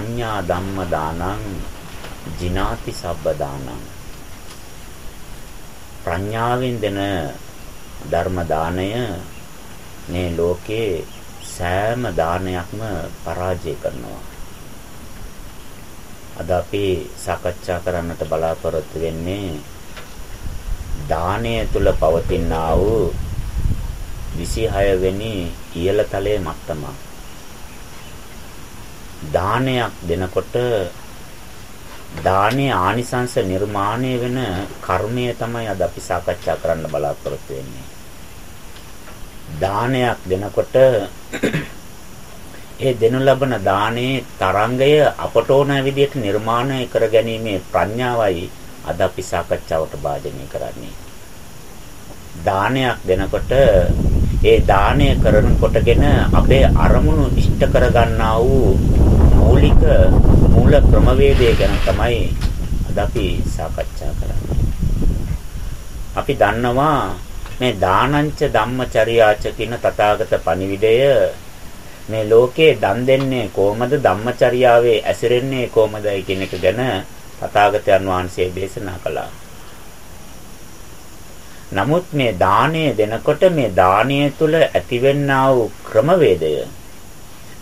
අඤ්ඤා ධම්ම දානං ජිනාති සබ්බ දානං ප්‍රඥාවෙන් දෙන ධර්ම දාණය මේ ලෝකේ සෑම දානයක්ම පරාජය කරනවා. අද අපි සාකච්ඡා කරන්නට බලාපොරොත්තු වෙන්නේ දානය තුල පවතිනා වූ 26 වෙනි ඉහළ තලයේ මට්ටම. දානයක් දෙනකොට දානයේ ආනිසංස නිර්මාණය වෙන කර්මය තමයි අද අපි සාකච්ඡා කරන්න බලාපොරොත්තු වෙන්නේ. දානයක් දෙනකොට ඒ දෙනු ලබන දානයේ තරංගය අපට ඕන විදිහට නිර්මාණය කර ගැනීමේ ප්‍රඥාවයි අද අපි සාකච්ඡාවට භාජනය කරන්නේ. දානයක් දෙනකොට ඒ දානය කරනකොටගෙන අපේ අරමුණු ඉෂ්ට කරගන්නා වූ මූලික මූල ක්‍රමවේදය ගැන තමයි අද අපි සාකච්ඡා කරන්නේ. අපි දන්නවා මේ දානංච ධම්මචර්යාච කියන තථාගත පණිවිඩය මේ ලෝකේ දන් දෙන්නේ කොහමද ධම්මචර්යාවේ ඇසිරෙන්නේ කොහමදයි කියන එක ගැන තථාගතයන් වහන්සේ දේශනා කළා. නමුත් මේ දාණය දෙනකොට මේ දාණය තුල ඇතිවෙනා වූ ක්‍රමවේදය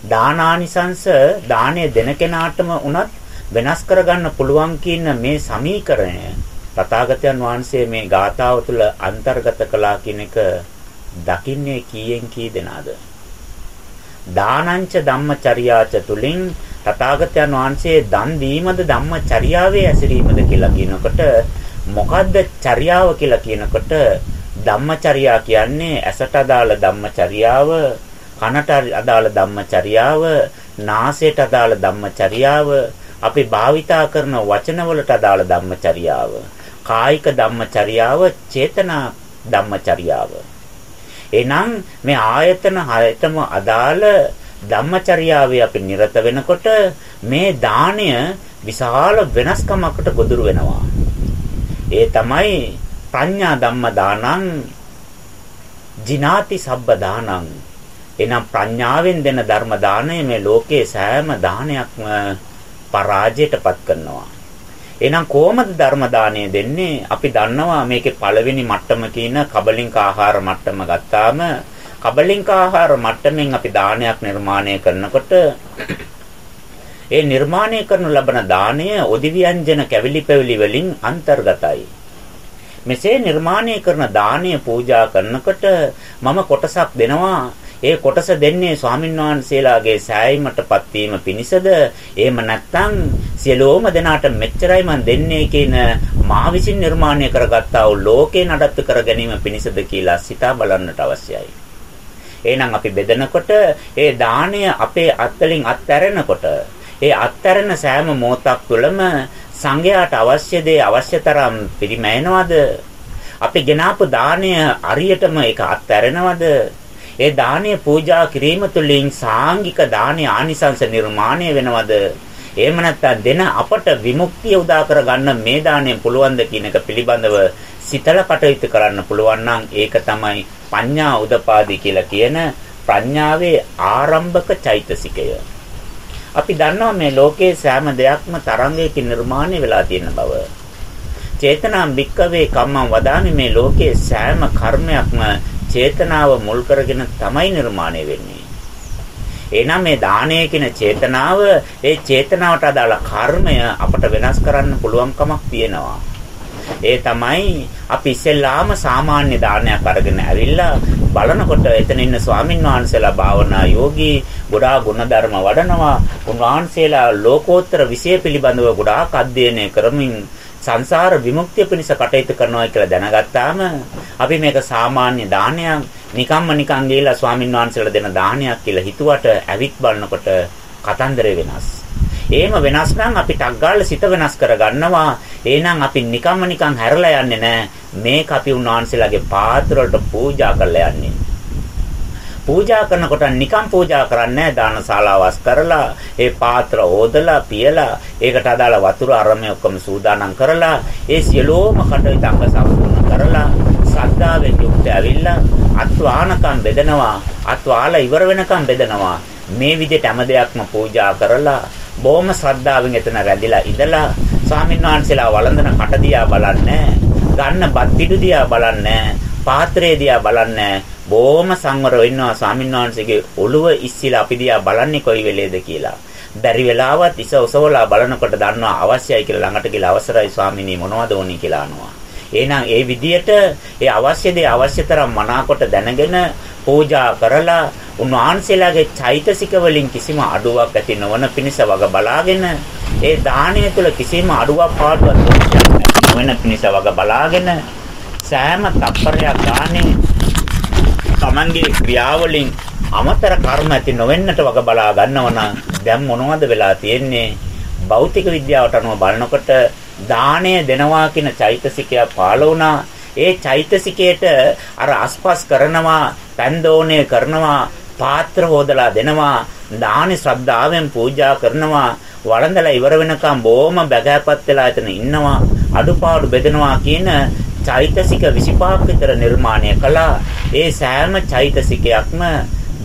දානානිසංශ දාණය දෙන කෙනාටම උනත් වෙනස් කරගන්න පුළුවන් කියන මේ සමීකරණය තථාගතයන් වහන්සේ මේ ගාථාව තුළ අන්තර්ගත කළා කියන එක දකින්නේ කීයෙන් කී දෙනාද? දානංච ධම්මචර්යාච තුලින් තථාගතයන් වහන්සේ දන් දීමද ධම්මචර්යාවේ ඇසිරීමද කියලා කියනකොට මොකද්ද චර්යාව කියලා කියනකොට ධම්මචර්යා කියන්නේ ඇසට අදාළ ධම්මචර්යාව කනට අදාළ ධම්මචර්යාව නාසයට අදාළ ධම්මචර්යාව අපි භාවිතා කරන වචනවලට අදාළ ධම්මචර්යාව කායික ධම්මචර්යාව චේතනා ධම්මචර්යාව එහෙනම් මේ ආයතන හයතම අදාළ ධම්මචර්යාවේ අපි නිරත වෙනකොට මේ දාණය විශාල වෙනස්කමකට ගොදුරු වෙනවා. ඒ තමයි ප්‍රඥා ධම්ම දානං ජිනාති සබ්බ දානං එනම් ප්‍රඥාවෙන් දෙන ධර්ම දාණය මේ ලෝකයේ සෑම දානයක්ම පරාජයටපත් කරනවා. එහෙනම් කොහොමද ධර්ම දාණය දෙන්නේ? අපි දන්නවා මේකේ පළවෙනි මට්ටම කියන කබලින්ක ආහාර මට්ටම ගත්තාම කබලින්ක ආහාර මට්ටමින් අපි දානයක් නිර්මාණය කරනකොට ඒ නිර්මාණය කරනු ලබන දාණය ඔදිව්‍යංජන කැවිලි පැවිලි වලින් අන්තර්ගතයි. මෙසේ නිර්මාණය කරන දාණය පූජා කරනකොට මම කොටසක් දෙනවා ඒ කොටස දෙන්නේ ස්වාමින්වහන්සේලාගේ සෑයීමටපත් වීම පිණිසද එහෙම නැත්නම් සියලෝම දෙනාට මෙච්චරයි මන් දෙන්නේ කියන මා විසින් නිර්මාණය කරගත්තා වූ ලෝකේ නඩත්තු කර ගැනීම පිණිසද කියලා සිතා බලන්නට අවශ්‍යයි. එහෙනම් අපි බෙදනකොට ඒ දාණය අපේ අත්වලින් අත්හැරෙනකොට ඒ අත්හැරෙන සෑම මොහොතක් තුළම සංඝයාට අවශ්‍ය දේ අවශ්‍ය තරම් පිරිමෑනවද? අපි ගෙනාපු දාණය අරියටම ඒක අත්හැරෙනවද? ඒ දානීය පූජා කිරීම තුළින් සාංගික දානීය ආනිසංස නිර්මාණය වෙනවද? එහෙම නැත්නම් දෙන අපට විමුක්තිය උදා කරගන්න මේ දාණයෙන් පුළුවන්ද කියන එක පිළිබඳව සිතල කටයුතු කරන්න පුළුවන් නම් ඒක තමයි පඤ්ඤා උදපාදි කියලා කියන ප්‍රඥාවේ ආරම්භක චෛතසිකය. අපි දන්නවා මේ ලෝකයේ සෑම දෙයක්ම තරංගයකින් නිර්මාණය වෙලා තියෙන බව. චේතනාම් භික්කවේ කම්මං වදාමි මේ ලෝකයේ සෑම කර්මයක්ම චේතනාව මුල් කරගෙන තමයි නිර්මාණය වෙන්නේ. එහෙනම් මේ දානය කියන චේතනාව ඒ චේතනාවට අදාළ කර්මය අපට වෙනස් කරන්න පුළුවන්කමක් තියෙනවා. ඒ තමයි අපි ඉස්සෙල්ලාම සාමාන්‍ය දානයක් අරගෙන ඇවිල්ලා බලනකොට එතන ඉන්න ස්වාමින් වහන්සේලා භාවනා යෝගී ගොඩාක් ගුණධර්ම වඩනවා. උන්වහන්සේලා ලෝකෝත්තර විෂය පිළිබඳව ගොඩාක් අධ්‍යයනය කරමින් සංසාර විමුක්තිය පිණිස කටයුතු කරනවා කියලා දැනගත්තාම අපි මේක සාමාන්‍ය දානයක් නිකම්ම නිකන් ගිහිලා ස්වාමින් වහන්සේලා දෙන දානයක් කියලා හිතුවට ඇවිත් බලනකොට කතන්දරේ වෙනස්. එහෙම වෙනස් නම් අපි ටක් ගාලා සිත වෙනස් කරගන්නවා. එහෙනම් අපි නිකම්ම නිකන් හැරලා යන්නේ නැහැ. මේක අපි උන්වහන්සේලාගේ පාත්‍ර වලට පූජා කරලා යන්නේ. පූජා කරනකොට නිකම් පූජා කරන්නේ දානශාලාවස් කරලා ඒ පාත්‍ර ඕදලා පියලා ඒකට අදාළ වතුර අරමේ ඔක්කොම සූදානම් කරලා ඒ සියලෝම කටයුතු අංග සම්පූර්ණ කරලා ශ්‍රද්ධාවෙන් යුක්ත ඇවිල්ලා අත්වානකම් බෙදනවා අත්වාල ඉවර වෙනකම් බෙදනවා. මේ විදිහට හැම දෙයක්ම පූජා කරලා බොහොම ශ්‍රද්ධාවෙන් එතන රැඳිලා ඉඳලා ස්වාමීන් වහන්සේලා වළඳන කට දිහා බලන්නේ ගන්න බත් පිටු දිහා බලන්නේ පාත්‍රය දිහා බලන්නේ බොහොම සංවරව ඉන්නවා ස්වාමීන් වහන්සේගේ ඔළුව ඉස්සිලා අපි දිහා බලන්නේ කොයි වෙලේද කියලා. බැරි වෙලාවත් ඉස ඔසවලා බලනකොට දන්නවා අවශ්‍යයි කියලා ළඟට ගිහලා අවසරයි ස්වාමීනි මොනවද ඕනි කියලා අහනවා. එහෙනම් ඒ විදියට ඒ අවශ්‍ය දේ අවශ්‍ය තරම් මනාකොට දැනගෙන පූජා කරලා උන්වහන්සේලාගේ චෛතසික වලින් කිසිම අඩුවක් ඇති නොවන පිණිස වග බලාගෙන ඒ දාණය තුළ කිසිම අඩුවක් පාඩුවක් නොවන පිණිස වග බලාගෙන සෑම තප්පරයක් ගානේ තමන්ගේ ක්‍රියාවලින් අමතර කර්ම ඇති නොවෙන්නට වග බලා ගන්නවනම් දැන් මොනවද වෙලා තියෙන්නේ? භෞතික විද්‍යාවට අනුව බලනකොට දාණය දෙනවා කියන චෛතසිකය පාළ වුණා. ඒ චෛතසිකයට අර අස්පස් කරනවා පැන්දෝණය කරනවා පාත්‍ර හොදලා දෙනවා දානි ශ්‍රද්ධාවෙන් පූජා කරනවා වළඳලා ඉවර වෙනකම් බොහොම බැගෑපත් වෙලා එතන ඉන්නවා අඩුපාඩු බෙදනවා කියන චෛතසික 25ක් විතර නිර්මාණය කළා ඒ සෑම චෛතසිකයක්ම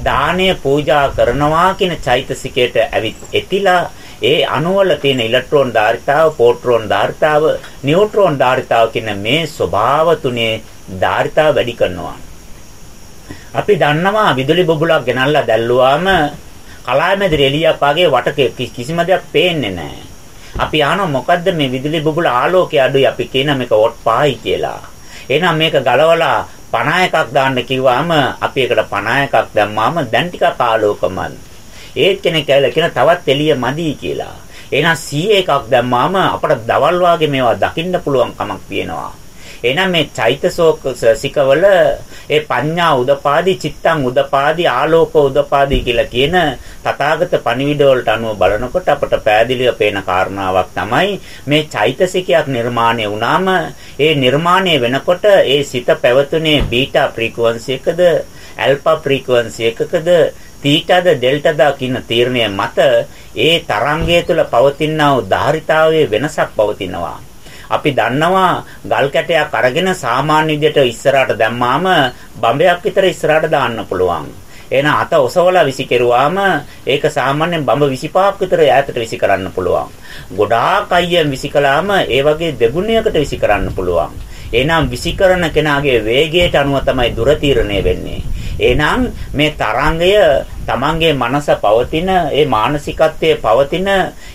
දානය පූජා කරනවා කියන චෛතසිකයට ඇවිත් එතිලා ඒ අණුවල තියෙන ඉලෙක්ට්‍රෝන ධාරිතාව, පෝට්‍රෝන ධාරිතාව, නියුට්‍රෝන ධාරිතාව කියන මේ ස්වභාව තුනේ ධාරිතාව වැඩි කරනවා. අපි දන්නවා විදුලි බුබුලක් ගෙනල්ලා දැල්ලුවාම කලාමැදිරි එළියක් වගේ වට කිසිම දෙයක් පේන්නේ නැහැ. අපි අහනවා මොකද්ද මේ විදුලි බුබුල ආලෝකය අඩුයි අපි කියන මේක වොට් පායි කියලා. එහෙනම් මේක ගලවලා 51ක් දාන්න කිව්වම අපි ඒකට 51ක් දැම්මාම දැන් ටිකක් ආලෝකමත්. ඒත් කෙනෙක් ඇවිල්ලා කියන තවත් එළිය මදි කියලා. එහෙනම් 100 එකක් දැම්මාම අපට දවල් වාගේ මේවා දකින්න පුළුවන් කමක් තියෙනවා. එහෙනම් මේ චෛතසෝක සිකවල ඒ පඤ්ඤා උදපාදි චිත්තං උදපාදි ආලෝක උදපාදි කියලා කියන තථාගත පණිවිඩ වලට අනුව බලනකොට අපට පෑදිලිය පේන කාරණාවක් තමයි මේ චෛතසිකයක් නිර්මාණය වුණාම ඒ නිර්මාණය වෙනකොට ඒ සිත පැවතුනේ බීටා ෆ්‍රීකවන්සි එකද ඇල්ෆා ෆ්‍රීකවන්සි එකකද තීටාද ඩෙල්ටාද කියන තීරණය මත ඒ තරංගය තුළ පවතිනා වූ ධාරිතාවයේ වෙනසක් පවතිනවා. අපි දන්නවා ගල් කැටයක් අරගෙන සාමාන්‍ය විදිහට ඉස්සරහට දැම්මාම බඹයක් විතර ඉස්සරහට දාන්න පුළුවන්. එහෙනම් අත ඔසවලා විසි කෙරුවාම ඒක සාමාන්‍යයෙන් බඹ 25ක් විතර ඈතට විසි කරන්න පුළුවන්. ගොඩාක් අයියෙන් විසි කළාම ඒ වගේ දෙගුණයකට විසි කරන්න පුළුවන්. එහෙනම් විසි කරන කෙනාගේ වේගයට අනුව තමයි දුර තීරණය වෙන්නේ. එහෙනම් මේ තරංගය තමන්ගේ මනස පවතින ඒ මානසිකත්වයේ පවතින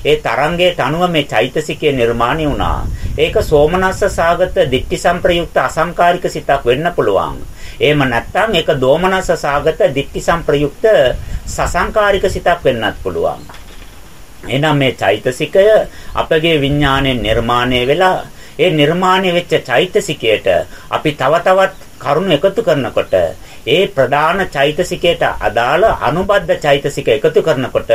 ඒ තරංගයට අනුව මේ චෛතසිකය නිර්මාණය වුණා. ඒක සෝමනස්ස සාගත දික්ටි සම්ප්‍රයුක්ත අසංකාරික සිතක් වෙන්න පුළුවන්. එහෙම නැත්නම් ඒක දෝමනස්ස සාගත දික්ටි සම්ප්‍රයුක්ත සසංකාරික සිතක් වෙන්නත් පුළුවන්. එහෙනම් මේ චෛතසිකය අපගේ විඥාණයෙන් නිර්මාණය වෙලා ඒ නිර්මාණය වෙච්ච චෛතසිකයට අපි තව තවත් කරුණු එකතු කරනකොට ඒ ප්‍රධාන චෛතසිකයට අදාළ අනුබද්ධ චෛතසික එකතු කරනකොට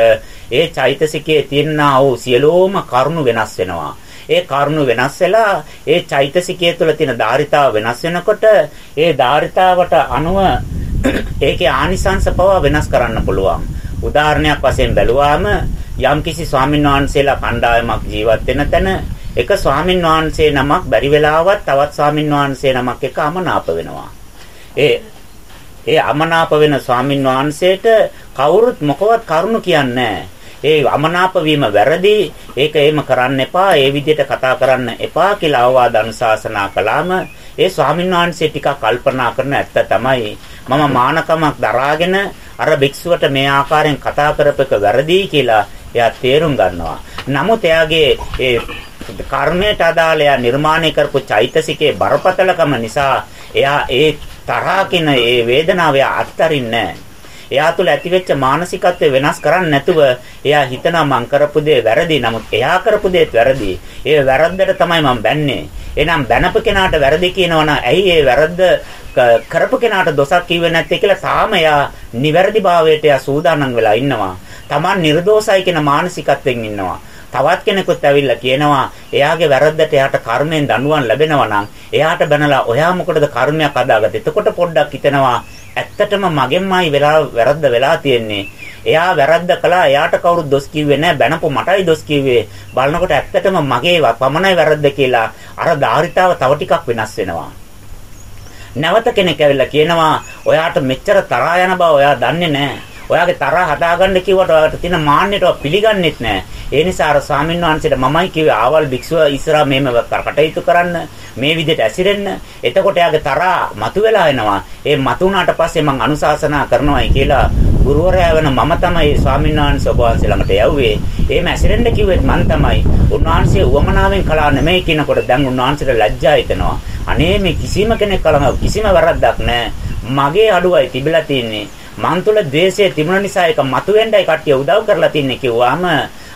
ඒ චෛතසිකයේ තියෙනා වූ සියලෝම කරුණු වෙනස් වෙනවා. ඒ කරුණු වෙනස් වෙලා ඒ චෛතසිකය තුළ තියෙන ධාරිතාව වෙනස් වෙනකොට ඒ ධාරිතාවට අනුව ඒකේ ආනිසංස පවා වෙනස් කරන්න පුළුවන්. උදාහරණයක් වශයෙන් බැලුවාම යම්කිසි ස්වාමීන් වහන්සේලා කණ්ඩායමක් ජීවත් වෙන තැන එක ස්වාමින් වහන්සේ නමක් බැරි වෙලාවත් තවත් ස්වාමින් වහන්සේ නමක් එක්ක අමනාප වෙනවා. ඒ ඒ අමනාප වෙන ස්වාමින් වහන්සේට කවුරුත් මොකවත් කරුණු කියන්නේ ඒ අමනාප වීම වැරදි. ඒක එහෙම කරන්න එපා. ඒ විදිහට කතා කරන්න එපා කියලා අවවාද අනුශාසනා කළාම ඒ ස්වාමින් වහන්සේ ටිකක් කල්පනා කරන ඇත්ත තමයි මම මානකමක් දරාගෙන අර භික්ෂුවට මේ ආකාරයෙන් කතා කරපක වැරදි කියලා එයා තේරුම් ගන්නවා. නමුත් එයාගේ ඒ කර්මයට අදාළ එයා නිර්මාණය කරපු චෛතසිකේ බරපතලකම නිසා එයා ඒ තරහා කියන ඒ වේදනාව අත්තරින්නේ එයා තුළ ඇතිවෙච්ච මානසිකත්වය වෙනස් කරන්නේ නැතුව එයා හිතනවා මං කරපු දේ වැරදි. නමුත් එයා කරපු දේත් වැරදි. ඒ වැරද්දට තමයි මං බැන්නේ. එහෙනම් බැනපු කෙනාට වැරදි කියනවනම් ඇයි ඒ වැරද්ද කරපු කෙනාට දොසක් කිව්වේ නැත්තේ කියලා තාම එයා නිවැරදි භාවයට එයා සූදානම් වෙලා ඉන්නවා. Taman නිර්දෝෂයි කියන මානසිකත්වයෙන් ඉන්නවා. තවත් කෙනෙකුත් ඇවිල්ලා කියනවා එයාගේ වැරද්දට එයාට කර්මයෙන් දඬුවම් ලැබෙනවා නම් එයාට බැනලා ඔයා මොකටද කර්මයක් අදාගත්තේ? එතකොට පොඩ්ඩක් හිතනවා ඇත්තටම මගෙන්මයි වෙලා වැරද්ද වෙලා තියෙන්නේ. එයා වැරද්ද කළා එයාට කවුරුත් දොස් කිව්වේ නැහැ බැනපො මටයි දොස් කිව්වේ බලනකොට ඇත්තටම මගේ පමණයි වැරද්ද කියලා අර ධාරිතාව තව ටිකක් වෙනස් වෙනවා නැවත කෙනෙක් ඇවිල්ලා කියනවා ඔයාට මෙච්චර තරහා යන බව ඔයා දන්නේ නැහැ ඔයාගේ තරහ හදාගන්න කිව්වට ඔයාට තියෙන මාන්නයට පිළිගන්නෙත් නැහැ. ඒ නිසා අර ස්වාමීන් වහන්සේට මමයි කිව්වේ ආවල් භික්ෂුව ඉස්සරහා මේම කටයුතු කරන්න මේ විදිහට ඇසිරෙන්න. එතකොට එයාගේ තරහ මතුවලා එනවා. ඒ මතුණාට පස්සේ මං අනුශාසනා කරනවායි කියලා ගුරුවරයා වෙන මම තමයි ස්වාමීන් වහන්සේ ඔබ වහන්සේ ළඟට යව්වේ. එහෙම ඇසිරෙන්න කිව්වෙත් මං තමයි. උන්වහන්සේ උවමනාවෙන් කළා නෙමෙයි කියනකොට දැන් උන්වහන්සේට ලැජ්ජා හිතෙනවා. අනේ මේ කිසිම කෙනෙක් ළඟ කිසිම වැරද්දක් නැහැ. මගේ අඩුවයි තිබිලා තින්නේ. මන් තුල द्वේෂය තිබුණ නිසා ඒක මතුවෙන්නයි කට්ටිය උදව් කරලා තින්නේ කිව්වාම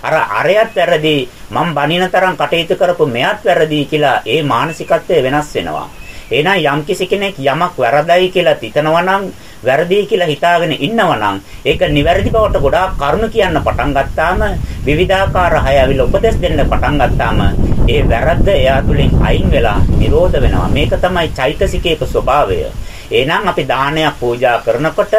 අර අරයත් වැරදි මම බනින තරම් කටයුතු කරපු මෙයත් වැරදි කියලා ඒ මානසිකත්වය වෙනස් වෙනවා. එහෙනම් යම්කිසි කෙනෙක් යමක් වැරදයි කියලා හිතනවා නම් වැරදි කියලා හිතාගෙන ඉන්නවා නම් ඒක නිවැරදි බවට ගොඩාක් කරුණ කියන්න පටන් ගත්තාම විවිධාකාර හය අවිල උපදෙස් දෙන්න පටන් ගත්තාම ඒ වැරද්ද එයා තුලින් අයින් වෙලා නිරෝධ වෙනවා. මේක තමයි චෛතසිකයක ස්වභාවය. එහෙනම් අපි දානයක් පූජා කරනකොට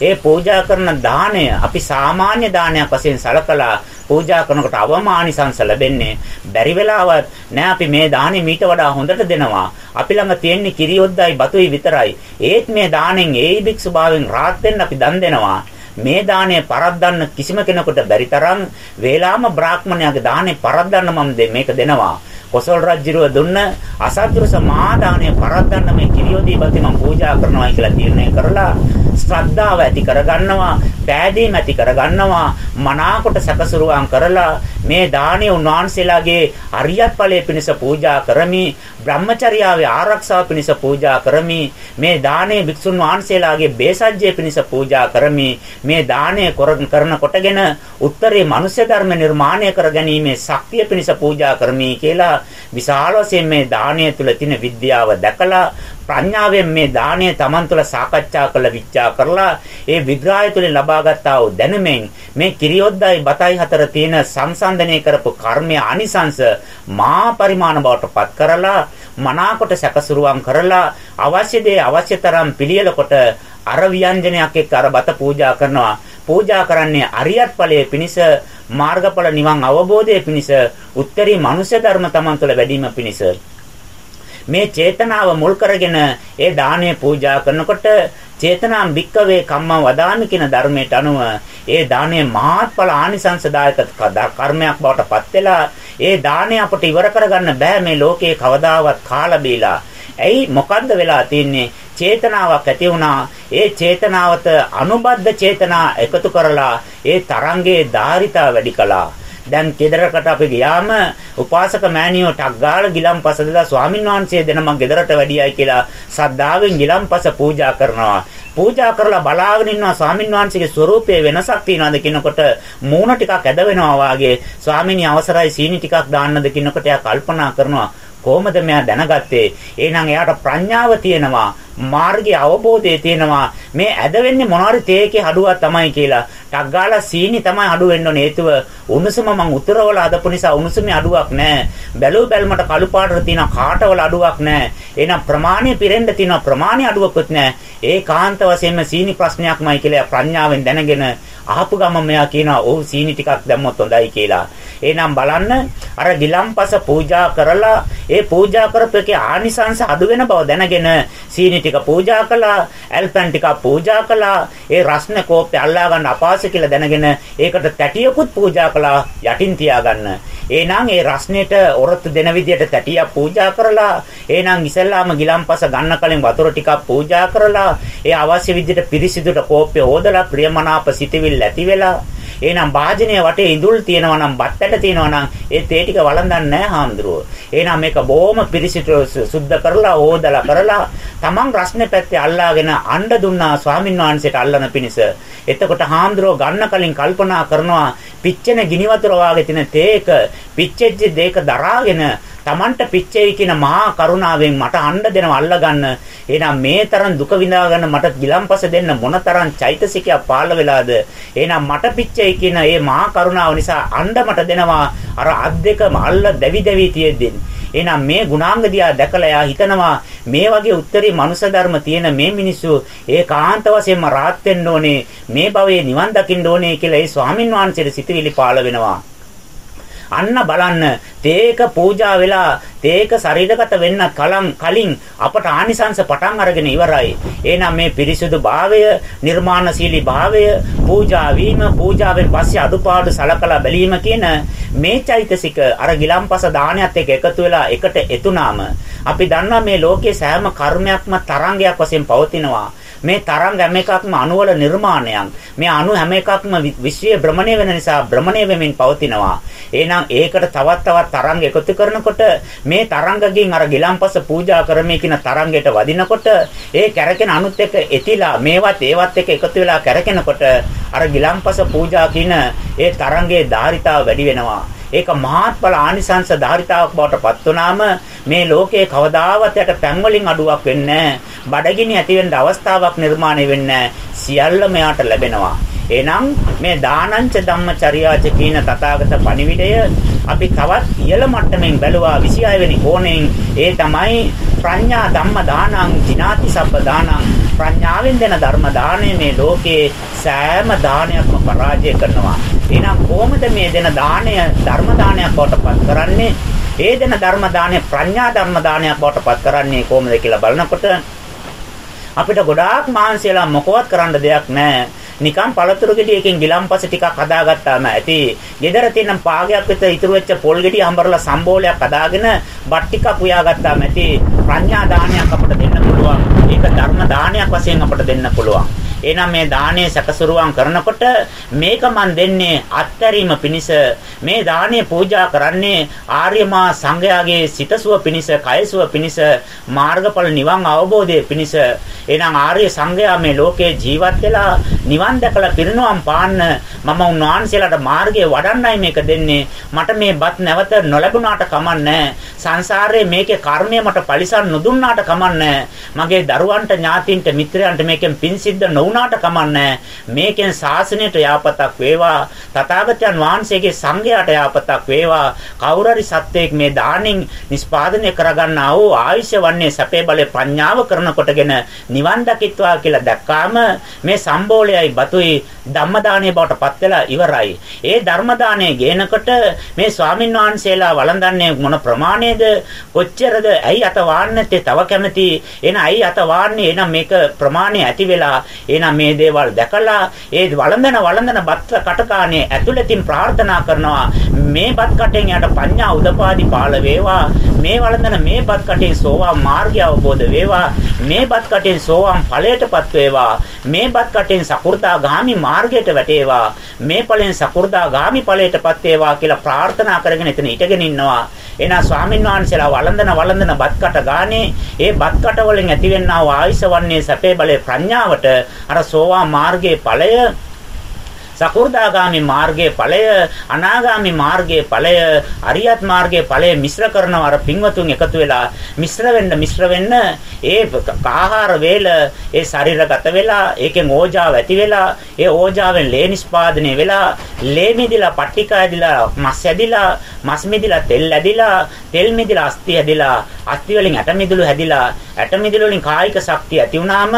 ඒ පූජා කරන දාණය අපි සාමාන්‍ය දානයක් වශයෙන් සලකලා පූජා කරනකොට අවමානිසංස ලැබෙන්නේ. බැරි වෙලාවත් නෑ අපි මේ දාහනේ මීට වඩා හොඳට දෙනවා. අපි ළඟ තියෙන්නේ කිරියොද්දයි බතුයි විතරයි. ඒත් මේ දාණයෙන් ඒ භික්ෂු භාවයෙන් රාත් වෙන්න අපි දන් දෙනවා. මේ දාණය පරද්දන්න කිසිම කෙනෙකුට බැරි තරම් වේලාම බ්‍රාහ්මණයාගේ දාණය පරද්දන්න මම මේක දෙනවා. කොසල් රජුව දුන්න අසත්පුරුෂ මහා දාණය පරද්දන්න මේ කිරියෝදී බති මම පූජා කරනවා කියලා තීරණය කරලා ශ්‍රද්ධාව ඇති කරගන්නවා පෑදීම ඇති කරගන්නවා මනාකොට සැකසුරුවම් කරලා මේ දාණය උන්වහන්සේලාගේ අරියත් ඵලයේ පිණිස පූජා කරමි බ්‍රහ්මචර්යාවේ ආරක්ෂාව පිණිස පූජා කරමි මේ දාණය භික්ෂුන් වහන්සේලාගේ බේසජ්ජය පිණිස පූජා කරමි මේ දාණය කරන කොටගෙන උත්තරේ මනුෂ්‍ය ධර්ම නිර්මාණය කර ගැනීමේ ශක්තිය පිණිස පූජා කරමි කියලා විශාල වශයෙන් මේ දාණය තුල තියෙන විද්‍යාව දැකලා ප්‍රඥාවෙන් මේ දාණය Taman තුළ සාකච්ඡා කළ විචා කරලා ඒ විග්‍රහය තුළින් ලබාගත්තා වූ දැනුමෙන් මේ කිරියොද්දයි බතයි හතර තියෙන සංසන්දනය කරපු කර්මය අනිසංස මා පරිමාණ බවට පත් කරලා මනාකොට සැකසුරුවම් කරලා අවශ්‍ය දේ අවශ්‍ය තරම් පිළියෙල කොට අර ව්‍යංජනයක් එක්ක අර බත පූජා කරනවා. පූජා කරන්නේ අරියත් ඵලයේ පිණිස මාර්ගඵල නිවන් අවබෝධයේ පිණිස උත්තරී මනුෂ්‍ය ධර්ම තමන් තුළ වැඩිම පිණිස. මේ චේතනාව මුල් කරගෙන ඒ දාණය පූජා කරනකොට චේතනාම් භික්කවේ කම්මං වදාමි කියන ධර්මයට අනුව ඒ දාණය මහත්ඵල ආනිසංසදායක කර්මයක් බවට පත් වෙලා ඒ දාණය අපට ඉවර කරගන්න බෑ මේ ලෝකේ කවදාවත් කාලා බීලා. ඇයි මොකද්ද වෙලා තින්නේ? චේතනාවක් ඇති වුණා. ඒ චේතනාවත අනුබද්ධ චේතනා එකතු කරලා ඒ තරංගයේ ධාරිතා වැඩි කළා. දැන් ගෙදරකට අපි ගියාම උපාසක මෑණියෝ ටක් ගාලා ගිලම්පස දෙලා ස්වාමින් වහන්සේ දෙන මං ගෙදරට වැඩියයි කියලා සද්ධාවෙන් ගිලම්පස පූජා කරනවා. පූජා කරලා බලාගෙන ඉන්නවා ස්වාමින් වහන්සේගේ ස්වરૂපයේ වෙනසක් තියනවාද කියනකොට මූණ ටිකක් ඇද වෙනවා වාගේ ස්වාමිනී අවසරයි සීනි ටිකක් දාන්නද කියනකොට එයා කල්පනා කරනවා කොහොමද මෙයා දැනගත්තේ? එහෙනම් එයාට ප්‍රඥාව තියෙනවා, මාර්ගයේ අවබෝධය තියෙනවා. මේ ඇද වෙන්නේ මොනවාරි තේකේ හඩුවක් තමයි කියලා. ටක් ගාලා සීනි තමයි හඩු වෙන්න ඕනේ. හේතුව උණුසුම මං උතරවල අදපු නිසා උණුසුමේ අඩුවක් නැහැ. බැලු බැලමට කළු පාටට තියෙන කාටවල අඩුවක් නැහැ. එහෙනම් ප්‍රමාණය පිරෙන්න තියෙන ප්‍රමාණය අඩුවකුත් නැහැ. ඒකාන්ත වශයෙන්ම සීනි ප්‍රශ්නයක්මයි කියලා ප්‍රඥාවෙන් දැනගෙන ආපු ගමන් මෙයා කියනවා ඔව් සීනි ටිකක් දැම්මොත් හොඳයි කියලා. එහෙනම් බලන්න අර ගිලම්පස පූජා කරලා ඒ පූජා කරපු එකේ ආනිසංස අඩු වෙන බව දැනගෙන සීනි ටික පූජා කළා, ඇල්පන් ටික පූජා කළා, ඒ රස්න කෝප්පේ අල්ලා ගන්න අපහසු කියලා දැනගෙන ඒකට තැටියකුත් පූජා කළා යටින් තියාගන්න. එහෙනම් ඒ රස්නෙට ඔරොත්තු දෙන විදියට තැටියක් පූජා කරලා එහෙනම් ඉස්සෙල්ලාම ගිලම්පස ගන්න කලින් වතුර ටිකක් පූජා කරලා ඒ අවශ්‍ය විදියට පිරිසිදුට කෝප්පේ හොදලා ප්‍රියමනාප සිටිවිල් ඇති වෙලා එහෙනම් වාජනයේ වටේ ඉඳුල් තියෙනවා නම් බත්තට තියෙනවා නම් ඒ තේ ටික වළඳන්නේ නැහැ හාමුදුරුවෝ. එහෙනම් මේක බොහොම පිරිසිදු සුද්ධ කරලා ඕදලා කරලා තමන් රස්නේ පැත්තේ අල්ලාගෙන අඬ දුන්නා ස්වාමින් වහන්සේට අල්ලන පිණිස. එතකොට හාමුදුරුවෝ ගන්න කලින් කල්පනා කරනවා පිච්චෙන ගිනි වතුර වාගේ තියෙන තේක පිච්චෙච්ච දෙයක දරාගෙන Tamanට පිච්චෙයි කියන මහා කරුණාවෙන් මට අඬ දෙනව අල්ලගන්න. එහෙනම් මේ තරම් දුක විඳා ගන්න මට ගිලම්පස දෙන්න මොනතරම් චෛතසිකයක් පාළ වෙලාද? එහෙනම් මට පිච්චෙයි කියන මේ මහා කරුණාව නිසා අඬ මට දෙනවා. අර අත් දෙකම අල්ල දැවි දැවි තියෙද්දී. එහෙනම් මේ ගුණාංග දිහා දැකලා යා හිතනවා මේ වගේ උත්තරී මනුෂ්‍ය ධර්ම තියෙන මේ මිනිස්සු ඒකාන්ත වශයෙන්ම රාත් වෙන්න ඕනේ මේ භවයේ නිවන් දකින්න ඕනේ කියලා ඒ ස්වාමින් වහන්සේට සිතවිලි පාළ වෙනවා අන්න බලන්න තේක පූජා වෙලා තේක ශරීරගත වෙන්න කලින් කලින් අපට ආනිසංස පටන් අරගෙන ඉවරයි. එහෙනම් මේ පිරිසුදු භාවය, නිර්මාණශීලී භාවය, පූජා වීම, පූජාවෙන් පස්සේ අඩුපාඩු සලකලා බැලීම කියන මේ චෛතසික අර ගිලම්පස දානයත් එක්ක එකතු වෙලා එකට එතුනාම අපි දන්නවා මේ ලෝකයේ සෑම කර්මයක්ම තරංගයක් වශයෙන් පවතිනවා. මේ තරංග හැම එකක්ම අණුවල නිර්මාණයක්. මේ අණු හැම එකක්ම විශ්වයේ භ්‍රමණය වෙන නිසා භ්‍රමණය වෙමින් පවතිනවා. එහෙනම් ඒකට තවත් තවත් තරංග එකතු කරනකොට මේ තරංගකින් අර ගිලම්පස පූජා කරමේ කියන තරංගයට වදිනකොට ඒ කැරකෙන අණුත් එක්ක එතිලා මේවත් ඒවත් එක්ක එකතු වෙලා කැරකෙනකොට අර ගිලම්පස පූජා කියන ඒ තරංගයේ ධාරිතාව වැඩි වෙනවා. ඒක මහත්ඵල ආනිසංස ධාරිතාවක් බවට පත් වුනාම මේ ලෝකයේ කවදාවත් යට පැන් වලින් අඩුවක් වෙන්නේ බඩගිනි ඇති වෙන්න අවස්ථාවක් නිර්මාණය වෙන්නේ සියල්ලම යාට ලැබෙනවා. එහෙනම් මේ දානංච ධම්මචර්යාච කියන තථාගත පණිවිඩය අපි තවත් ඉහළ මට්ටමින් බැලුවා 26 වෙනි කෝණයෙන් ඒ තමයි ප්‍රඥා ධම්ම දානං ජිනාති සබ්බ දානං ප්‍රඥාවෙන් දෙන ධර්ම දාණය මේ ලෝකේ සෑම දානයක්ම පරාජය කරනවා. එහෙනම් කොහොමද මේ දෙන දාණය ධර්ම දානයක් බවට පත් කරන්නේ? ඒ දෙන ධර්ම දාණය ප්‍රඥා ධර්ම දානයක් බවට පත් කරන්නේ කොහොමද කියලා බලනකොට අපිට ගොඩාක් මානසිකලා මොකවත් කරන්න දෙයක් නැහැ. නිකන් පළතුරු ගෙඩියකින් ගිලම්පස ටිකක් හදාගත්තාම ඇති. ගෙදර තියෙන පාගයක් විතර ඉතුරු වෙච්ච පොල් ගෙඩිය හම්බරලා සම්බෝලයක් හදාගෙන බත් ටිකක් උයාගත්තාම ඇති. ප්‍රඥා දානයක් අපිට දෙන්න පුළුවන්. ඒක ධර්ම දානයක් වශයෙන් අපිට දෙන්න පුළුවන්. එහෙනම් මේ දානයේ සැකසුරුවම් කරනකොට මේක මන් දෙන්නේ අත්තරීම පිණිස. මේ දානය පූජා කරන්නේ ආර්යමා සංඝයාගේ සිතසුව පිණිස කයසුව පිණිස මාර්ගඵල නිවන් අවබෝධය පිණිස. එහෙනම් ආර්ය සංඝයා මේ ලෝකේ ජීවත් වෙලා නිවන් දැකලා පිරිනුවම් පාන්න මම උන්වහන්සේලාට මාර්ගය වඩන්නයි මේක දෙන්නේ. මට මේ බත් නැවත නොලැබුණාට කමන්නේ සංසාරයේ මේකේ කර්මය මට පරිසම් නොදුන්නාට කමන්නේ මගේ දරුවන්ට ඥාතින්ට මිත්‍රයන්ට මේකෙන් පින් සිද්ධ නොවුන වුණාට කමන්නේ මේකෙන් ශාසනයට යාපතක් වේවා තථාගතයන් වහන්සේගේ සංඝයාට යාපතක් වේවා. කවුරුරි සත්වයක් මේ දාණයෙන් නිස්පාදනය කරගන්නා වූ ආයුෂ වන්නේ සැපේ බලේ ප්‍රඥාව කරනකොටගෙන නිවන් දකිත්වා කියලා දැක්කාම මේ සම්බෝලයයි බතුයි ධම්මදානය බවට පත් වෙලා ඉවරයි. ඒ ධර්මදානය ගේනකොට මේ ස්වාමින් වහන්සේලා වළඳන්නේ මොන ප්‍රමාණයද? කොච්චරද? ඇයි අත වාන්නේ තව කැමති? එන ඇයි අත වාන්නේ එන මේක ප්‍රමාණය ඇති වෙලා එන එහෙනම් මේ දේවල් දැකලා ඒ වළඳන වළඳන බත් කටකානේ ඇතුළතින් ප්‍රාර්ථනා කරනවා මේ බත් කටෙන් යට පඤ්ඤා උදපාදි පාළ වේවා. මේ වළඳන මේ බත් කටෙන් සෝවාන් මාර්ගය අවබෝධ වේවා. මේ බත් කටෙන් සෝවාන් ඵලයටපත් වේවා. මේ බත් කටෙන් සකු르දා ගාමි මාර්ගයට වැටේවා. මේ ඵලෙන් සකු르දා ගාමි ඵලයටපත් වේවා කියලා ප්‍රාර්ථනා කරගෙන එතන ඉඳගෙන ඉන්නවා. එහෙනම් ස්වාමීන් වහන්සේලා වළඳන වළඳන බත්කට ගානේ ඒ බත්කට වලින් ඇතිවෙනා වූ ආයස වන්නේ සැපේ බලේ ප්‍රඥාවට අර සෝවා මාර්ගයේ ඵලය සකු르දාගාමි මාර්ගයේ ඵලය අනාගාමි මාර්ගයේ ඵලය අරියත් මාර්ගයේ ඵලය මිශ්‍ර කරනවා අර පින්වතුන් එකතු වෙලා මිශ්‍ර වෙන්න මිශ්‍ර වෙන්න ඒ ආහාර වේල ඒ ශරීරගත වෙලා ඒකෙන් ඕජාව ඇති වෙලා ඒ ඕජාවෙන් ලේ නිස්පාදනය වෙලා ලේ මිදිලා පට්ටිකා ඇදිලා මස් ඇදිලා මස් මිදිලා තෙල් ඇදිලා තෙල් මිදිලා අස්ති ඇදිලා අස්ති වලින් ඇට මිදුළු හැදිලා ඇට මිදුළු වලින් කායික ශක්තිය ඇති වුනාම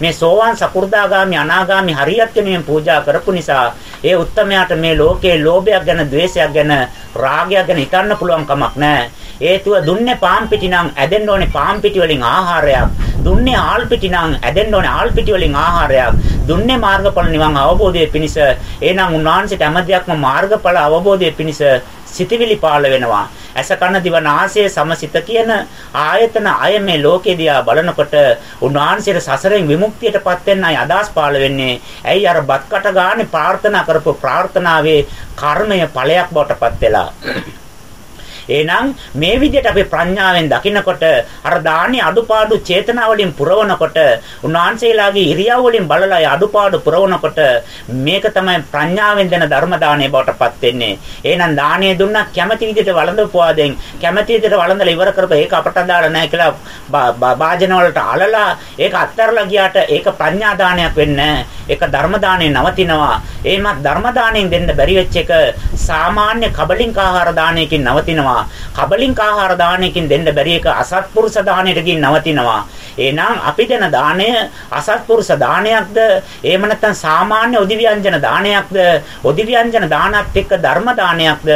මේ සෝවාන් සකු르දාගාමි අනාගාමි හරියත් කෙනෙන් පූජා කරපු නිසා නිසා ඒ උත්තමයාට මේ ලෝකයේ ලෝභයක් ගැන, ద్వේෂයක් ගැන, රාගයක් ගැන හිතන්න පුළුවන් කමක් නැහැ. හේතුව දුන්නේ පාම් පිටි නම් ඇදෙන්න ඕනේ පාම් පිටි වලින් ආහාරයක්. දුන්නේ ආල් පිටි නම් ඇදෙන්න ඕනේ ආල් පිටි වලින් ආහාරයක්. දුන්නේ මාර්ගඵල නිවන් අවබෝධයේ පිණිස. එහෙනම් උන්වහන්සේට හැම දෙයක්ම මාර්ගඵල අවබෝධයේ පිණිස සිතවිලි පාළ වෙනවා. ඇස කන දිව නාසය සමසිත කියන ආයතන අය මේ ලෝකේ දිහා බලනකොට උන්වහන්සේට සසරෙන් විමුක්තියටපත් වෙන්නයි අදහස් පාළ වෙන්නේ. ඇයි අර බත්කට ගානේ ප්‍රාර්ථනා කරපු ප්‍රාර්ථනාවේ කර්මය ඵලයක් බවට පත් වෙලා එහෙනම් මේ විදිහට අපි ප්‍රඥාවෙන් දකිනකොට අර දානි අඩුපාඩු චේතනාවලින් පුරවනකොට උන්වහන්සේලාගේ ඉරියව් වලින් බලලා ඒ අඩුපාඩු පුරවනකොට මේක තමයි ප්‍රඥාවෙන් දෙන ධර්ම දාණය බවට පත් වෙන්නේ. එහෙනම් දාණය දුන්නා කැමැති විදිහට වළඳපුවා දැන් කැමැති විදිහට වළඳලා ඉවර කරපුවා ඒක අපට අදාළ නැහැ කියලා වාජන වලට අලලා ඒක අත්හැරලා ගියාට ඒක ප්‍රඥා දානයක් වෙන්නේ ඒක ධර්ම දාණය නවතිනවා. එහෙමත් ධර්ම දාණයෙන් දෙන්න බැරි වෙච්ච එක සාමාන්‍ය කබලින්ක ආහාර දාණයකින් නවතිනවා. නවතිනවා. කබලින්ක ආහාර දානයකින් දෙන්න බැරි එක අසත්පුරුෂ දාණයට ගින් නවතිනවා. එහෙනම් අපි දෙන දාණය අසත්පුරුෂ දානයක්ද? එහෙම නැත්නම් සාමාන්‍ය ඔදි ව්‍යංජන දානයක්ද? ඔදි ව්‍යංජන දානත් එක්ක ධර්ම දානයක්ද?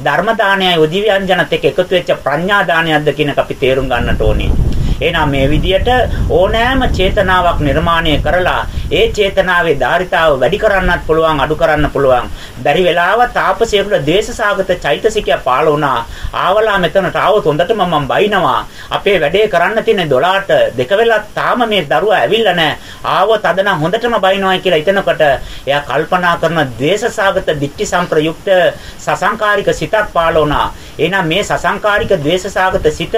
ධර්ම දානයයි ඔදි ව්‍යංජනත් එක්ක එකතු වෙච්ච ප්‍රඥා දානයක්ද කියන එක අපි තේරුම් ගන්නට ඕනේ. එහෙනම් මේ විදියට ඕනෑම චේතනාවක් නිර්මාණය කරලා ඒ චේතනාවේ ධාරිතාව වැඩි කරන්නත් පුළුවන් අඩු කරන්න පුළුවන්. බැරි වෙලාව තාපසයෙකුට දේශසාගත චෛතසිකය පාළ වුණා. ආවලා මෙතනට ආවොත් හොඳටම මම බයිනවා. අපේ වැඩේ කරන්න තියෙන 12ට දෙක වෙලා තාම මේ දරුවා ඇවිල්ලා නැහැ. ආවොත් අද නම් හොඳටම බයිනවායි කියලා හිතනකොට එයා කල්පනා කරන දේශසාගත දික්ටි සම්ප්‍රයුක්ත සසංකාරික සිතක් පාළ වුණා. එහෙනම් මේ සසංකාරික ද්වේෂසාගත සිත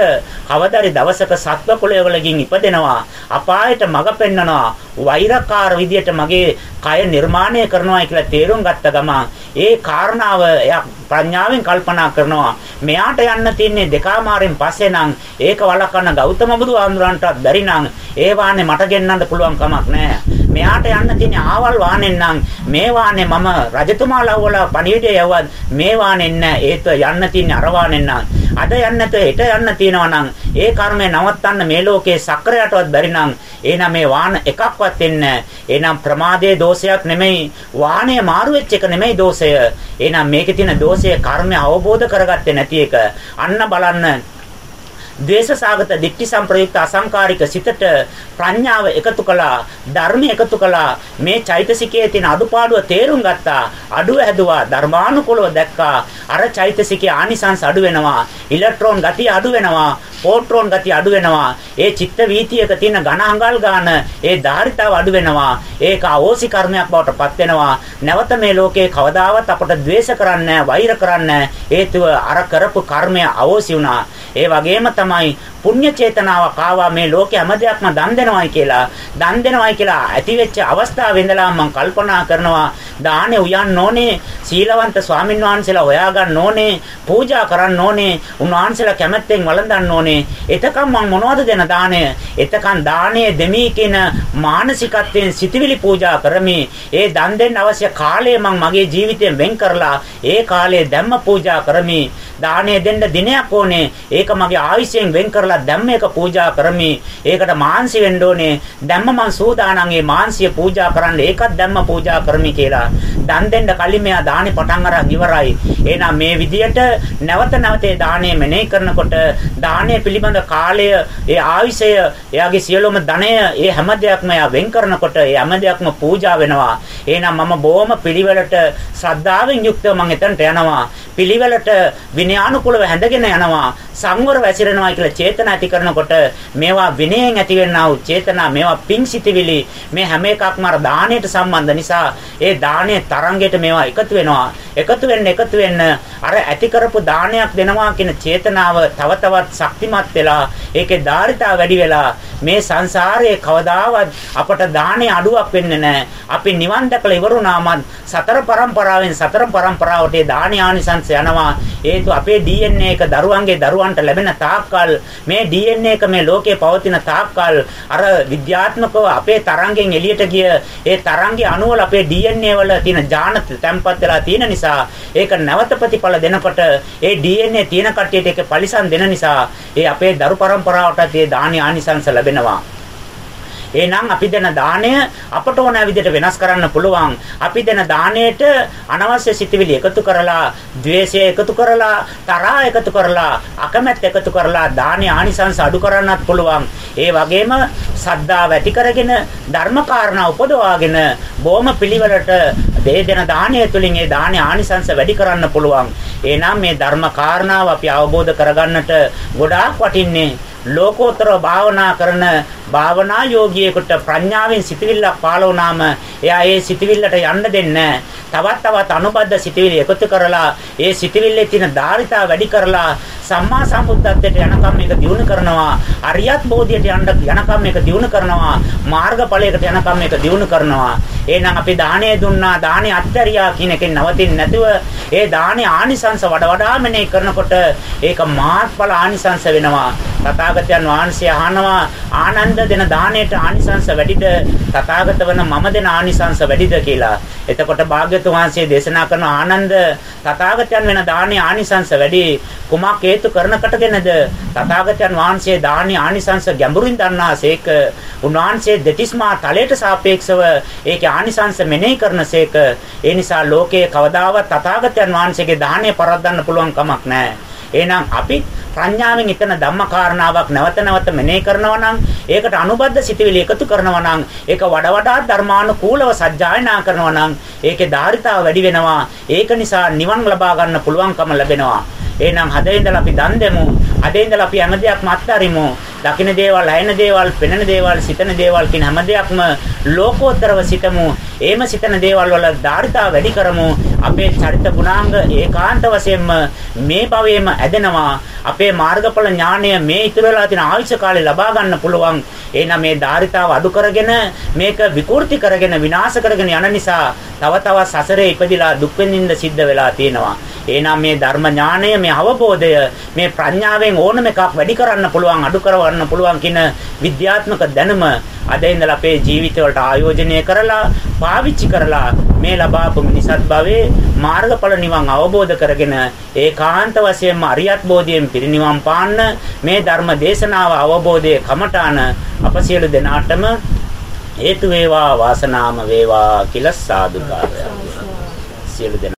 කවදාරි දවසක සත්ව කුලයවලකින් ඉපදෙනවා අපායට මඟ පෙන්නනවා වෛරකාර විදියට මගේ කය නිර්මාණය කරනවා කියලා තේරුම් ගත්ත ගමන් ඒ කාරණාව එයා ප්‍රඥාවෙන් කල්පනා කරනවා. මෙයාට යන්න තියන්නේ දෙකාමාරෙන් පස්සේ නම් ඒක වළක්වන්න ගෞතම බුදු ආඳුරන්ටත් බැරි නම් ඒ වාහනේ මට ගෙන්නන්න පුළුවන් කමක් නැහැ. මෙයාට යන්න තියෙන ආවල් වාහනෙන් නම් මේ වාහනේ මම රජතුමා ලව්වලා පණිවිඩය යවුවත් මේ වාහනෙන් නෑ. ඒත් යන්න තියෙන අර වාහනෙන් නම්. අද යන්න නැත හෙට යන්න තියෙනවා නම් ඒ කර්මය නවත්තන්න මේ ලෝකේ සක්‍රයටවත් බැරි නම් එහෙනම් මේ වාහන එකක්වත් එන්නේ එහෙනම් ප්‍රමාදයේ දෝෂයක් නෙමෙයි වාහනය මාරු වෙච්ච එක නෙමෙයි දෝෂය. එහෙනම් මේකේ තියෙන දෝෂය කර්මය අවබෝධ කරගත්තේ නැති එක. අන්න බලන්න ද්වේෂසාගත දික්ටි සම්ප්‍රයුක්ත අසංකාරික සිතට ප්‍රඥාව එකතු කළා ධර්ම එකතු කළා මේ චෛතසිකයේ තියෙන අඩුපාඩුව තේරුම් ගත්තා අඩුව හැදුවා ධර්මානුකූලව දැක්කා. අර චෛතසිකයේ ආනිසංස අඩු වෙනවා ඉලෙක්ට්‍රෝන ගතිය අඩු වෙනවා. පොට්‍රෝන ගතිය අඩු වෙනවා. ඒ චිත්ත වීතියක තියෙන ඝන අඟල් ගාන ඒ ධාරිතාව අඩු වෙනවා. ඒක අවෝසි කර්මයක් බවට පත් වෙනවා. නැවත මේ ලෝකේ කවදාවත් අපට ද්වේෂ කරන්නේ වෛර කරන්නේ හේතුව අර කරපු කර්මය අවෝසි වුණා. ඒ වගේම තමයි පුණ්‍ය චේතනාවක් ආවා මේ ලෝකේ හැම දෙයක්ම දන් දෙනවයි කියලා. දන් දෙනවයි කියලා ඇතිවෙච්ච අවස්ථාවේ ඉඳලා මම කල්පනා කරනවා දානේ උයන්න ඕනේ සීලවන්ත ස්වාමින් වහන්සේලා හොයාගන්න ඕනේ පූජා කරන්න ඕනේ උන්වහන්සේලා කැමැත්තෙන් වළඳන්න ඕනේ. එතකම් මම මොනවද දෙන දාණය එතකම් දාණය දෙමි කියන මානසිකත්වයෙන් සිතවිලි පූජා කරමි ඒ දන් දෙන්න අවශ්‍ය කාලය මම මගේ ජීවිතයෙන් වෙන් කරලා ඒ කාලය ධම්ම පූජා කරමි දාණය දෙන්න දිනයක් ඕනේ ඒක මගේ ආයුෂයෙන් වෙන් කරලා කියලා දැන් මේක පූජා කරමි. ඒකට මාංශි වෙන්න ඕනේ. දැම්ම මං සූදානම් ඒ මාංශිය පූජා කරන්න ඒකත් දැම්ම පූජා කරමි කියලා. දන් දෙන්න කලින් මෙයා දානේ පටන් අරන් ඉවරයි. එහෙනම් මේ විදියට නැවත නැවත ඒ දානේ මෙනෙහි කරනකොට දානේ පිළිබඳ කාලය, ඒ ආයුෂය, එයාගේ සියලුම ධනය, ඒ හැම දෙයක්ම එයා වෙන් කරනකොට ඒ හැම දෙයක්ම පූජා වෙනවා. එහෙනම් මම බොහොම පිළිවෙලට ශ්‍රද්ධාවෙන් යුක්තව මම එතනට යනවා. පිළිවෙලට විනයානුකූලව හැඳගෙන යනවා. සංවර වැසිරෙනවා කියලා චේතන ඇති කරනකොට මේවා විනයෙන් ඇතිවෙනා වූ චේතනා මේවා පිංසිතවිලි මේ හැම එකක්ම අර දාණයට සම්බන්ධ නිසා ඒ දාණයේ තරංගයට මේවා එකතු වෙනවා එකතු වෙන්න එකතු වෙන්න අර ඇති කරපු දානයක් දෙනවා කියන චේතනාව තව තවත් ශක්තිමත් වෙලා ඒකේ ධාරිතාව වැඩි වෙලා මේ සංසාරයේ කවදාවත් අපට දානේ අඩුවක් වෙන්නේ නැහැ. අපි නිවන් දැකලා ඉවරුණාම සතර පරම්පරාවෙන් සතර පරම්පරාවට ඒ දානේ ආනිසංස යනවා. හේතු අපේ DNA එක දරුවන්ගේ දරුවන්ට ලැබෙන තාක්කල් මේ DNA එක මේ ලෝකේ පවතින තාක්කල් අර විද්‍යාත්මකව අපේ තරංගෙන් එළියට ගිය ඒ තරංගේ අණුවල අපේ DNA වල තියෙන ඥාන තැම්පත් වෙලා තියෙන නිසා ඒක නැවත ප්‍රතිඵල දෙනකොට ඒ DNA තියෙන කට්ටියට ඒක පරිසම් දෙන නිසා ඒ අපේ දරු පරම්පරාවටත් ඒ දානි ආනිසංස ලැබෙනවා එහෙනම් අපි දෙන දාණය අපට ඕන විදිහට වෙනස් කරන්න පුළුවන්. අපි දෙන දාණයට අනවශ්‍ය සිතිවිලි එකතු කරලා, द्वේෂය එකතු කරලා, තරහා එකතු කරලා, අකමැත්ත එකතු කරලා දාණය ආනිසංස අඩු කරන්නත් පුළුවන්. ඒ වගේම සද්ධාව ඇති කරගෙන ධර්මකාරණා උපදවාගෙන බොහොම පිළිවෙලට දේ දෙන දාණය තුළින් ඒ දාණය ආනිසංස වැඩි කරන්න පුළුවන්. එහෙනම් මේ ධර්ම කාරණාව අපි අවබෝධ කරගන්නට ගොඩාක් වටින්නේ ලෝකෝත්තර භාවනා කරන භාවනා යෝගියෙකුට ප්‍රඥාවෙන් සිතවිල්ලක් පාළ වුණාම එයා ඒ සිතවිල්ලට යන්න දෙන්නේ. තවත් තවත් අනුබද්ධ සිතවිලි එකතු කරලා ඒ සිතවිල්ලේ තියෙන ධාරිතාව වැඩි කරලා සම්මා සම්බුද්ධත්වයට යනකම් මේක දියුණු කරනවා. අරියත් බෝධියට යන්න යනකම් මේක දියුණු කරනවා. මාර්ගඵලයකට යනකම් මේක දියුණු කරනවා. එහෙනම් අපි දාණය දුන්නා දාණය අත්හැරියා කියන එකෙන් නවතින්නේ නැතුව ඒ දාණය ආනිසංස වඩ වඩා මෙනෙහි කරනකොට ඒක මාර්ගඵල ආනිසංස වෙනවා. තථාගතයන් වහන්සේ අහනවා ආනන්ද දෙන දාණයට ආනිසංස වැඩිද? තථාගත වන මම දෙන ආනිසංස වැඩිද? කියලා. එතකොට භාග්‍යතුන් වහන්සේ දේශනා කරන ආනන්ද තථාගතයන් වෙන දාණේ ආනිසංස වැඩි. කුමක් හේතු කරනකටගෙනද? තථාගතයන් වහන්සේ දානි ආනිසංස ගැඹුරින් දන්නාසේක උන්වහන්සේ දෙතිස්මා තලයට සාපේක්ෂව ඒකේ ආනිසංස මෙනෙහි කරනසේක ඒ නිසා ලෝකයේ කවදාවත් තථාගතයන් වහන්සේගේ දානය පරද්දන්න පුළුවන් කමක් නැහැ. එහෙනම් අපි ප්‍රඥාවෙන් එතන ධම්මකාරණාවක් නැවත නැවත මෙනෙහි කරනවා නම් ඒකට අනුබද්ධ සිතවිලි එකතු කරනවා නම් ඒක වඩා වඩා ධර්මානුකූලව සජ්ජායනා කරනවා නම් ඒකේ ධාරිතාව වැඩි වෙනවා ඒක නිසා නිවන් ලබා ගන්න පුළුවන්කම ලැබෙනවා එහෙනම් හදේ ඉඳලා අපි දන් දෙමු. අදේ ඉඳලා අපි හැම දෙයක්ම අත්හරිමු. දකින දේවල්, ඇයෙන දේවල්, පෙනෙන දේවල්, සිතන දේවල් කියන හැම දෙයක්ම ලෝකෝත්තරව සිතමු. එහෙම සිතන දේවල් වල ධාරිතාව වැඩි කරමු. අපේ චරිත ගුණාංග ඒකාන්ත වශයෙන්ම මේ භවයේම ඇදෙනවා. අපේ මාර්ගඵල ඥානය මේ ඉතුරු වෙලා තියෙන ආයුෂ කාලේ ලබා ගන්න පුළුවන්. එහෙනම් මේ ධාරිතාව අඩු කරගෙන මේක විකෘති කරගෙන විනාශ කරගෙන යන නිසා තව තවත් සසරේ ඉපදිලා දුක් වෙනින්ද සිද්ධ වෙලා තියෙනවා. එහෙනම් මේ ධර්ම ඥානය මේ අවබෝධය මේ ප්‍රඥාවෙන් ඕනම එකක් වැඩි කරන්න පුළුවන් අඩු කරවන්න පුළුවන් කියන විද්‍යාත්මක දැනුම අද ඉඳලා අපේ ජීවිත වලට ආයෝජනය කරලා පාවිච්චි කරලා මේ ලබාපු මිනිසත් භවයේ මාර්ගඵල නිවන් අවබෝධ කරගෙන ඒකාන්ත වශයෙන්ම අරියත් බෝධියෙන් පිරිනිවන් පාන්න මේ ධර්ම දේශනාව අවබෝධයේ කමඨාන අප සියලු දෙනාටම හේතු වේවා වාසනාම වේවා කියලා සාදුකාරය සියලු දෙනා